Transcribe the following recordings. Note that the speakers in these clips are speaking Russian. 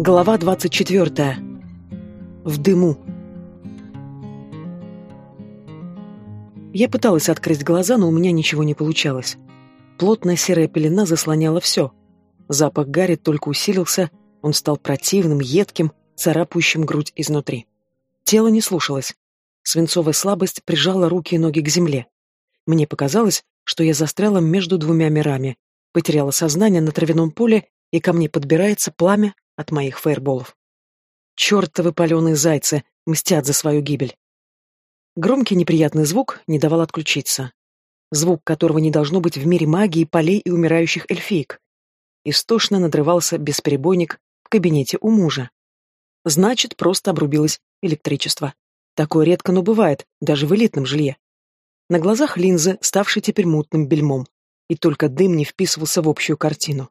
Глава 24. В дыму. Я пыталась открыть глаза, но у меня ничего не получалось. Плотная серая пелена заслоняла все. Запах гари только усилился, он стал противным, едким, царапающим грудь изнутри. Тело не слушалось. Свинцовая слабость прижала руки и ноги к земле. Мне показалось, что я застряла между двумя мирами, потеряла сознание на травяном поле, и ко мне подбирается пламя от моих фейерболов. Чертовы паленые зайцы мстят за свою гибель. Громкий неприятный звук не давал отключиться. Звук, которого не должно быть в мире магии, полей и умирающих эльфиек. Истошно надрывался бесперебойник в кабинете у мужа. Значит, просто обрубилось электричество. Такое редко, но бывает, даже в элитном жилье. На глазах линзы, ставшей теперь мутным бельмом, и только дым не вписывался в общую картину.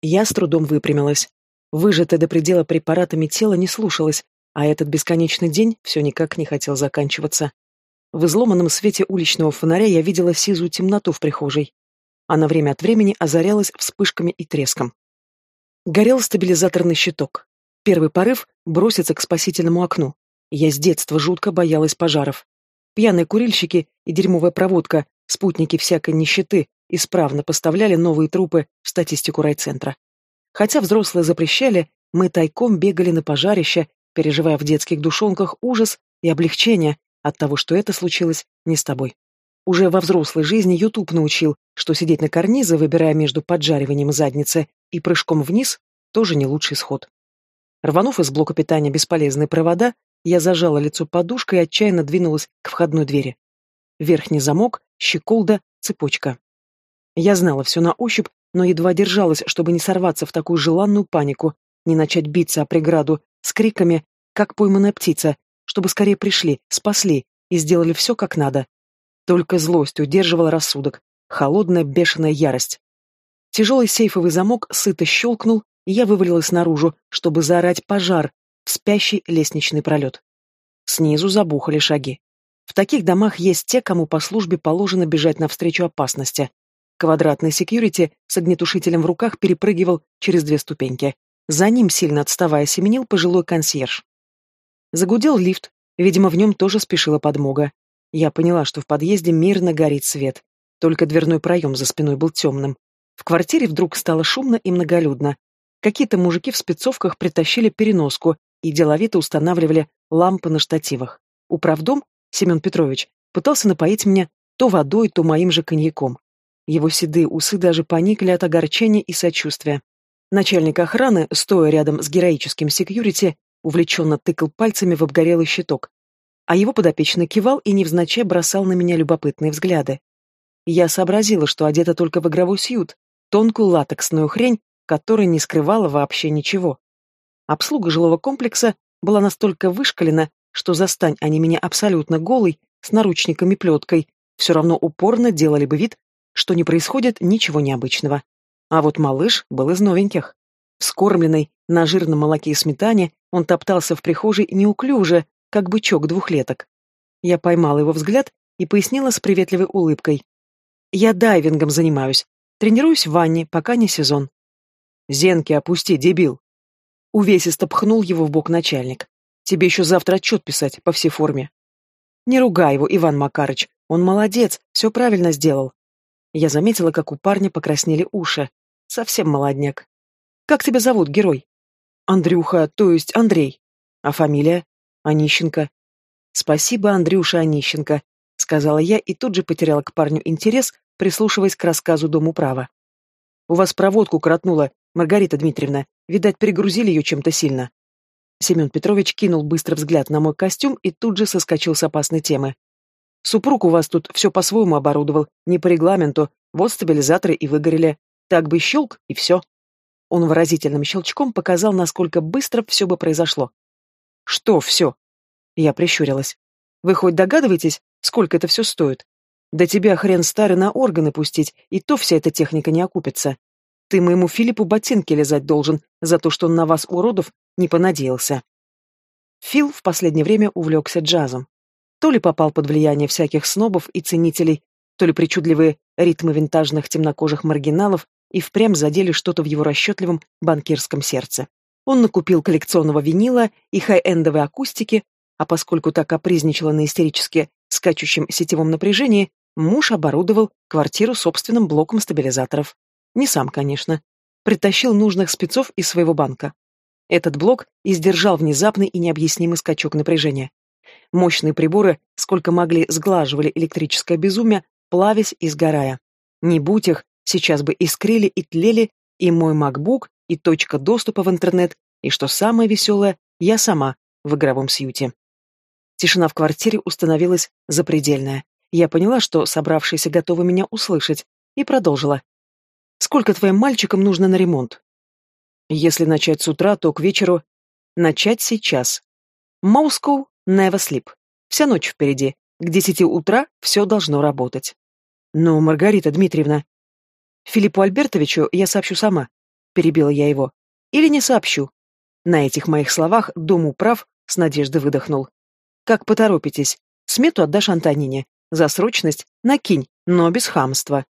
Я с трудом выпрямилась. Выжатое до предела препаратами тело не слушалось, а этот бесконечный день все никак не хотел заканчиваться. В изломанном свете уличного фонаря я видела сизую темноту в прихожей. Она время от времени озарялась вспышками и треском. Горел стабилизаторный щиток. Первый порыв — броситься к спасительному окну. Я с детства жутко боялась пожаров. Пьяные курильщики и дерьмовая проводка, спутники всякой нищеты, исправно поставляли новые трупы в статистику райцентра. Хотя взрослые запрещали, мы тайком бегали на пожарище, переживая в детских душонках ужас и облегчение от того, что это случилось не с тобой. Уже во взрослой жизни Ютуб научил, что сидеть на карнизе, выбирая между поджариванием задницы и прыжком вниз, тоже не лучший сход. Рванув из блока питания бесполезные провода, я зажала лицо подушкой и отчаянно двинулась к входной двери. Верхний замок, щеколда, цепочка. Я знала все на ощупь но едва держалась, чтобы не сорваться в такую желанную панику, не начать биться о преграду с криками, как пойманная птица, чтобы скорее пришли, спасли и сделали все как надо. Только злость удерживала рассудок, холодная бешеная ярость. Тяжелый сейфовый замок сыто щелкнул, и я вывалилась наружу, чтобы заорать пожар в спящий лестничный пролет. Снизу забухали шаги. В таких домах есть те, кому по службе положено бежать навстречу опасности. Квадратный секьюрити с огнетушителем в руках перепрыгивал через две ступеньки. За ним, сильно отставая, семенил пожилой консьерж. Загудел лифт, видимо, в нем тоже спешила подмога. Я поняла, что в подъезде мирно горит свет, только дверной проем за спиной был темным. В квартире вдруг стало шумно и многолюдно. Какие-то мужики в спецовках притащили переноску и деловито устанавливали лампы на штативах. Управдом, Семен Петрович, пытался напоить меня то водой, то моим же коньяком. Его седые усы даже поникли от огорчения и сочувствия. Начальник охраны, стоя рядом с героическим секьюрити, увлеченно тыкал пальцами в обгорелый щиток. А его подопечный кивал и невзначай бросал на меня любопытные взгляды. Я сообразила, что одета только в игровой сьют, тонкую латексную хрень, которая не скрывала вообще ничего. Обслуга жилого комплекса была настолько вышкалена, что застань они меня абсолютно голой, с наручниками плеткой, все равно упорно делали бы вид, что не происходит ничего необычного. А вот малыш был из новеньких. Скормленный на жирном молоке и сметане, он топтался в прихожей неуклюже, как бычок двухлеток. Я поймала его взгляд и пояснила с приветливой улыбкой. «Я дайвингом занимаюсь. Тренируюсь в ванне, пока не сезон». «Зенки, опусти, дебил!» Увесисто пхнул его в бок начальник. «Тебе еще завтра отчет писать по всей форме». «Не ругай его, Иван Макарыч. Он молодец, все правильно сделал. Я заметила, как у парня покраснели уши. Совсем молодняк. «Как тебя зовут, герой?» «Андрюха, то есть Андрей. А фамилия?» «Онищенко». «Спасибо, Андрюша Онищенко», — сказала я и тут же потеряла к парню интерес, прислушиваясь к рассказу Дому права. «У вас проводку кротнула, Маргарита Дмитриевна. Видать, перегрузили ее чем-то сильно». Семен Петрович кинул быстрый взгляд на мой костюм и тут же соскочил с опасной темы. Супруг у вас тут все по-своему оборудовал, не по регламенту, вот стабилизаторы и выгорели. Так бы щелк, и все. Он выразительным щелчком показал, насколько быстро все бы произошло. Что все? Я прищурилась. Вы хоть догадываетесь, сколько это все стоит? Да тебя хрен старый на органы пустить, и то вся эта техника не окупится. Ты моему Филиппу ботинки лизать должен за то, что он на вас, уродов, не понадеялся. Фил в последнее время увлекся джазом. То ли попал под влияние всяких снобов и ценителей, то ли причудливые ритмы винтажных темнокожих маргиналов и впрямь задели что-то в его расчетливом банкирском сердце. Он накупил коллекционного винила и хай-эндовой акустики, а поскольку так капризничала на истерически скачущем сетевом напряжении, муж оборудовал квартиру собственным блоком стабилизаторов. Не сам, конечно. Притащил нужных спецов из своего банка. Этот блок издержал внезапный и необъяснимый скачок напряжения. Мощные приборы, сколько могли, сглаживали электрическое безумие, плавясь и сгорая. Не будь их, сейчас бы искрили и тлели и мой MacBook, и точка доступа в интернет, и, что самое веселое, я сама в игровом сьюте. Тишина в квартире установилась запредельная. Я поняла, что собравшиеся готовы меня услышать, и продолжила. «Сколько твоим мальчикам нужно на ремонт?» «Если начать с утра, то к вечеру...» «Начать сейчас. Moscow never sleep. Вся ночь впереди. К десяти утра все должно работать». «Но, Маргарита Дмитриевна...» «Филиппу Альбертовичу я сообщу сама», — перебила я его. «Или не сообщу». На этих моих словах дом управ с надеждой выдохнул. «Как поторопитесь. Смету отдашь Антонине. За срочность накинь, но без хамства».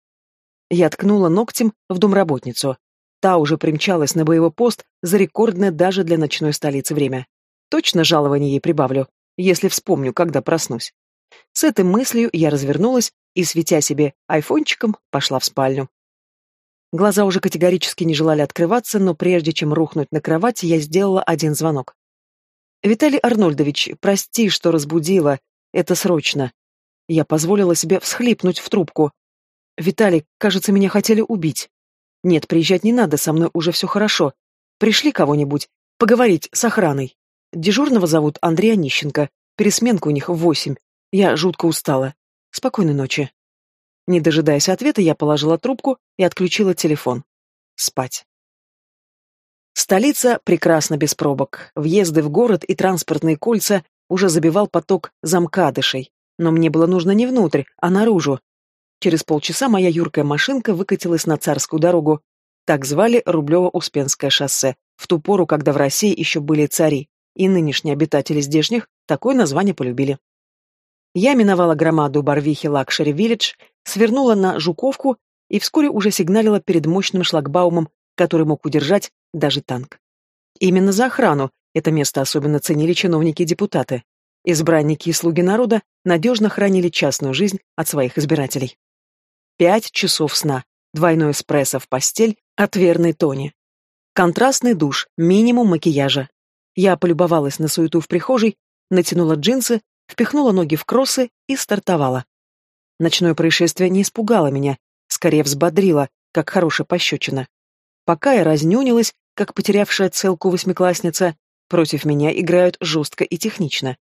Я ткнула ногтем в домработницу. Та уже примчалась на боевой пост за рекордное даже для ночной столицы время. Точно жалование ей прибавлю, если вспомню, когда проснусь. С этой мыслью я развернулась и, светя себе айфончиком, пошла в спальню. Глаза уже категорически не желали открываться, но прежде чем рухнуть на кровать, я сделала один звонок. «Виталий Арнольдович, прости, что разбудила. Это срочно». Я позволила себе всхлипнуть в трубку. «Виталий, кажется, меня хотели убить». «Нет, приезжать не надо, со мной уже все хорошо. Пришли кого-нибудь. Поговорить с охраной. Дежурного зовут Андрей Онищенко. Пересменка у них в восемь. Я жутко устала. Спокойной ночи». Не дожидаясь ответа, я положила трубку и отключила телефон. Спать. Столица прекрасна без пробок. Въезды в город и транспортные кольца уже забивал поток замкадышей. Но мне было нужно не внутрь, а наружу. Через полчаса моя юркая машинка выкатилась на царскую дорогу. Так звали Рублево-Успенское шоссе, в ту пору, когда в России еще были цари, и нынешние обитатели здешних такое название полюбили. Я миновала громаду Барвихи Luxury Village, свернула на Жуковку и вскоре уже сигналила перед мощным шлагбаумом, который мог удержать даже танк. Именно за охрану это место особенно ценили чиновники и депутаты. Избранники и слуги народа надежно хранили частную жизнь от своих избирателей. Пять часов сна, двойной эспрессо в постель от верной Тони. Контрастный душ, минимум макияжа. Я полюбовалась на суету в прихожей, натянула джинсы, впихнула ноги в кроссы и стартовала. Ночное происшествие не испугало меня, скорее взбодрило, как хорошая пощечина. Пока я разнюнилась, как потерявшая целку восьмиклассница, против меня играют жестко и технично.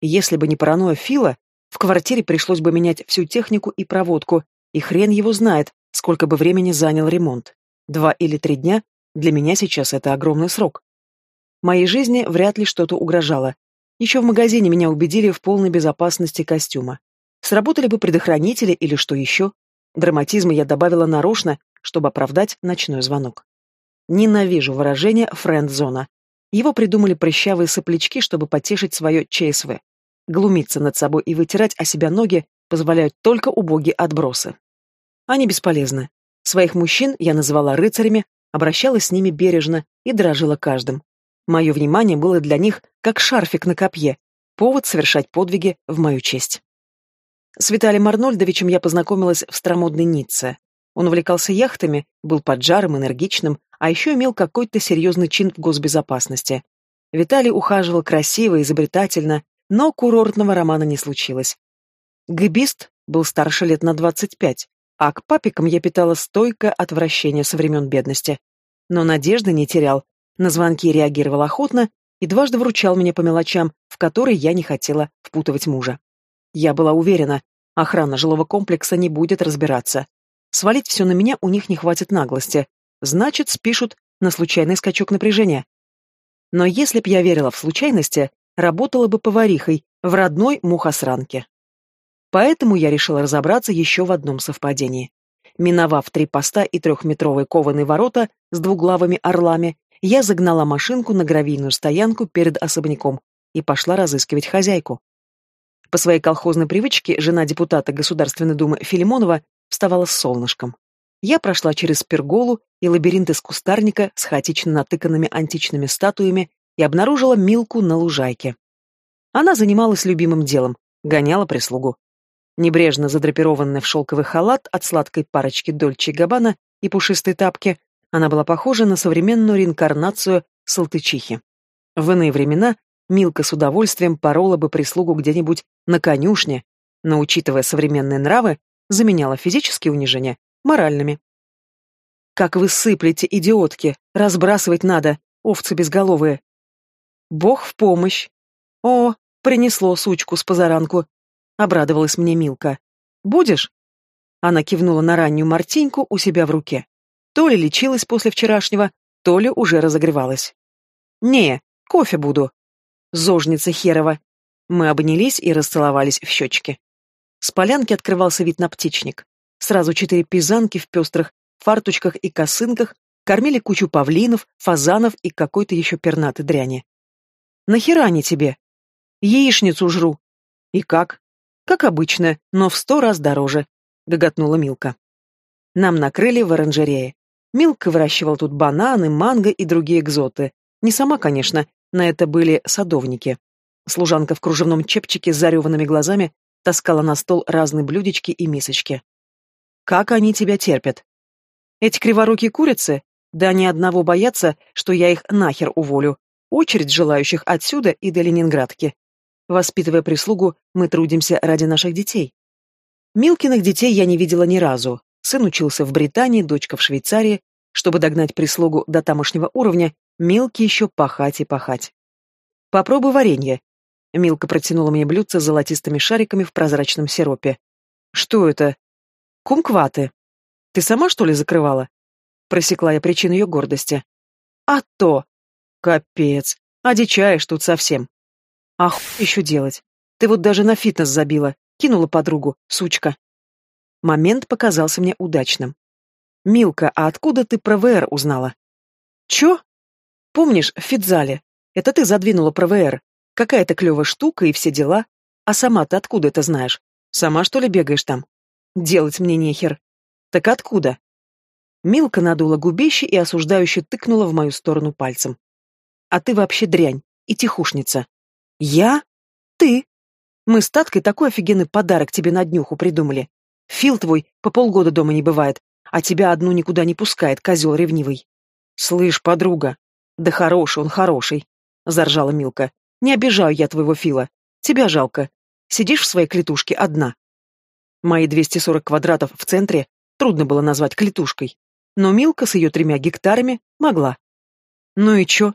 Если бы не паранойя Фила, в квартире пришлось бы менять всю технику и проводку, и хрен его знает, сколько бы времени занял ремонт. Два или три дня для меня сейчас это огромный срок. Моей жизни вряд ли что-то угрожало, еще в магазине меня убедили в полной безопасности костюма. Сработали бы предохранители или что еще. Драматизма я добавила нарочно, чтобы оправдать ночной звонок. Ненавижу выражение «френд-зона». Его придумали прыщавые соплячки, чтобы потешить свое ЧСВ. Глумиться над собой и вытирать о себя ноги позволяют только убогие отбросы. Они бесполезны. Своих мужчин я называла рыцарями, обращалась с ними бережно и дорожила каждым. Мое внимание было для них как шарфик на копье, повод совершать подвиги в мою честь. С Виталием Арнольдовичем я познакомилась в старомодной Ницце. Он увлекался яхтами, был поджарым, энергичным, а еще имел какой-то серьезный чин в госбезопасности. Виталий ухаживал красиво, изобретательно, но курортного романа не случилось. Гбист был старше лет на двадцать пять, а к папикам я питала стойкое отвращение со времен бедности. Но надежды не терял, на звонки реагировал охотно и дважды вручал мне по мелочам, в которые я не хотела впутывать мужа. Я была уверена, охрана жилого комплекса не будет разбираться. Свалить все на меня у них не хватит наглости. Значит, спишут на случайный скачок напряжения. Но если б я верила в случайности, работала бы поварихой в родной мухосранке. Поэтому я решила разобраться еще в одном совпадении. Миновав три поста и трехметровые кованые ворота с двуглавыми орлами, я загнала машинку на гравийную стоянку перед особняком и пошла разыскивать хозяйку. По своей колхозной привычке жена депутата Государственной Думы Филимонова вставала с солнышком. Я прошла через перголу и лабиринт из кустарника с хаотично натыканными античными статуями и обнаружила Милку на лужайке. Она занималась любимым делом, гоняла прислугу. Небрежно задрапированная в шелковый халат от сладкой парочки Дольче Габбана и пушистой тапки, она была похожа на современную реинкарнацию Салтычихи. В иные времена Милка с удовольствием порола бы прислугу где-нибудь на конюшне, но, учитывая современные нравы, заменяла физические унижения моральными. «Как вы сыплете, идиотки! Разбрасывать надо, овцы безголовые!» «Бог в помощь!» «О, принесло сучку с позаранку!» — обрадовалась мне Милка. «Будешь?» Она кивнула на раннюю мартиньку у себя в руке. То ли лечилась после вчерашнего, то ли уже разогревалась. «Не, кофе буду». Зожница херова. Мы обнялись и расцеловались в щечки. С полянки открывался вид на птичник. Сразу четыре пизанки в пестрых фарточках и косынках кормили кучу павлинов, фазанов и какой-то еще пернатой дряни. «Нахера они тебе?» «Яичницу жру». «И как?» «Как обычно, но в сто раз дороже», — гоготнула Милка. Нам накрыли в оранжерее. Милка выращивал тут бананы, манго и другие экзоты. Не сама, конечно, на это были садовники. Служанка в кружевном чепчике с зареванными глазами таскала на стол разные блюдечки и мисочки. «Как они тебя терпят?» «Эти криворукие курицы? Да ни одного боятся, что я их нахер уволю. Очередь желающих отсюда и до Ленинградки. Воспитывая прислугу, мы трудимся ради наших детей. Милкиных детей я не видела ни разу. Сын учился в Британии, дочка в Швейцарии. Чтобы догнать прислугу до тамошнего уровня, Милке еще пахать и пахать. «Попробуй варенье». Милка протянула мне блюдце с золотистыми шариками в прозрачном сиропе. «Что это?» «Кумкваты. Ты сама, что ли, закрывала?» Просекла я причину ее гордости. «А то!» «Капец! Одичаешь тут совсем!» «А хуй еще делать? Ты вот даже на фитнес забила, кинула подругу, сучка!» Момент показался мне удачным. «Милка, а откуда ты про ВР узнала?» «Чё?» «Помнишь, в фитзале? Это ты задвинула про ВР. Какая-то клевая штука и все дела. А сама ты откуда это знаешь? Сама, что ли, бегаешь там?» «Делать мне нехер». «Так откуда?» Милка надула губище и осуждающе тыкнула в мою сторону пальцем. «А ты вообще дрянь и тихушница». «Я? Ты? Мы с Таткой такой офигенный подарок тебе на днюху придумали. Фил твой по полгода дома не бывает, а тебя одну никуда не пускает, козел ревнивый. Слышь, подруга. Да хороший он, хороший, заржала Милка. Не обижаю я твоего Фила. Тебя жалко. Сидишь в своей клетушке одна. Мои 240 квадратов в центре трудно было назвать клетушкой. Но Милка с ее тремя гектарами могла. Ну и чё?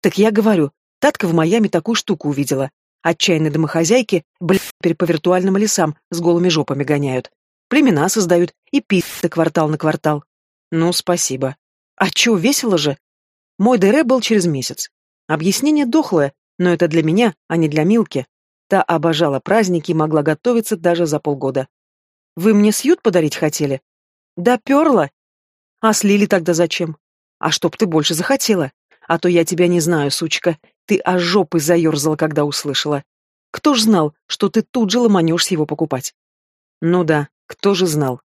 Так я говорю, Татка в Майами такую штуку увидела. Отчаянные домохозяйки, блядь, теперь по виртуальным лесам с голыми жопами гоняют племена создают и пи***ы квартал на квартал. Ну, спасибо. А чё, весело же? Мой ДР был через месяц. Объяснение дохлое, но это для меня, а не для Милки. Та обожала праздники и могла готовиться даже за полгода. Вы мне сьют подарить хотели? Да перла. А слили тогда зачем? А чтоб ты больше захотела. А то я тебя не знаю, сучка. Ты аж жопой заерзала, когда услышала. Кто ж знал, что ты тут же ломанешься его покупать? Ну да, кто же знал?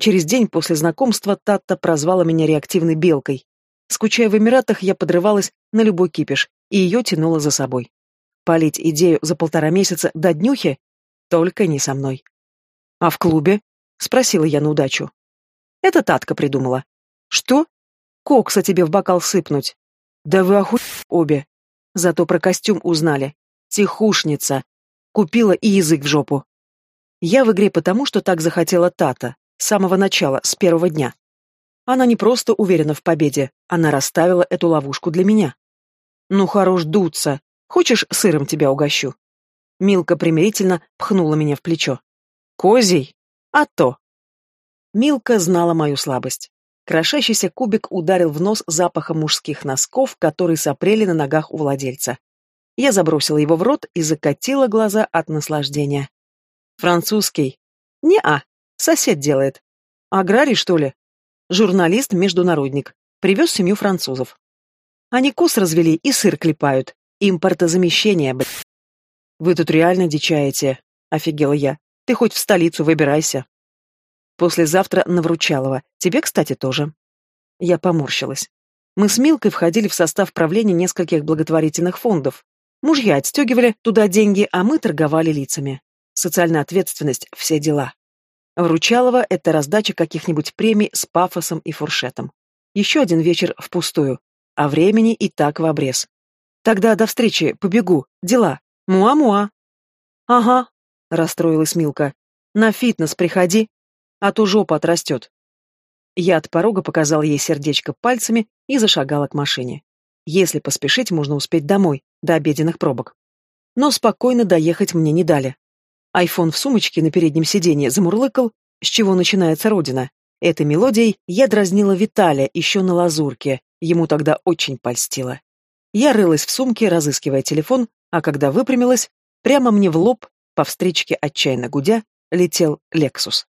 Через день после знакомства Татта прозвала меня реактивной белкой. Скучая в Эмиратах, я подрывалась на любой кипиш, и ее тянула за собой. Полить идею за полтора месяца до днюхи? Только не со мной. «А в клубе?» — спросила я на удачу. Это Татка придумала. «Что? Кокса тебе в бокал сыпнуть?» «Да вы оху... обе!» Зато про костюм узнали. Тихушница. Купила и язык в жопу. Я в игре потому, что так захотела Тата, с самого начала, с первого дня. Она не просто уверена в победе, она расставила эту ловушку для меня. «Ну, хорош дуться. Хочешь, сыром тебя угощу?» Милка примирительно пхнула меня в плечо. «Козий? А то!» Милка знала мою слабость. Крошащийся кубик ударил в нос запахом мужских носков, которые сопрели на ногах у владельца. Я забросила его в рот и закатила глаза от наслаждения. Французский. Не-а, сосед делает. Аграрий, что ли? Журналист-международник. Привез семью французов. Они кус развели и сыр клепают. Импортозамещение, блядь. Вы тут реально дичаете, офигела я. Ты хоть в столицу выбирайся. Послезавтра на Вручалова. Тебе, кстати, тоже. Я поморщилась. Мы с Милкой входили в состав правления нескольких благотворительных фондов. Мужья отстегивали туда деньги, а мы торговали лицами. Социальная ответственность, все дела. Вручалова — это раздача каких-нибудь премий с пафосом и фуршетом. Еще один вечер впустую, а времени и так в обрез. Тогда до встречи, побегу, дела. Муа-муа. Ага, расстроилась Милка. На фитнес приходи, а то жопа отрастет. Я от порога показал ей сердечко пальцами и зашагала к машине. Если поспешить, можно успеть домой, до обеденных пробок. Но спокойно доехать мне не дали. Айфон в сумочке на переднем сиденье замурлыкал, с чего начинается родина. Этой мелодией я дразнила Виталия еще на лазурке, ему тогда очень польстило. Я рылась в сумке, разыскивая телефон, а когда выпрямилась, прямо мне в лоб, по встречке отчаянно гудя, летел «Лексус».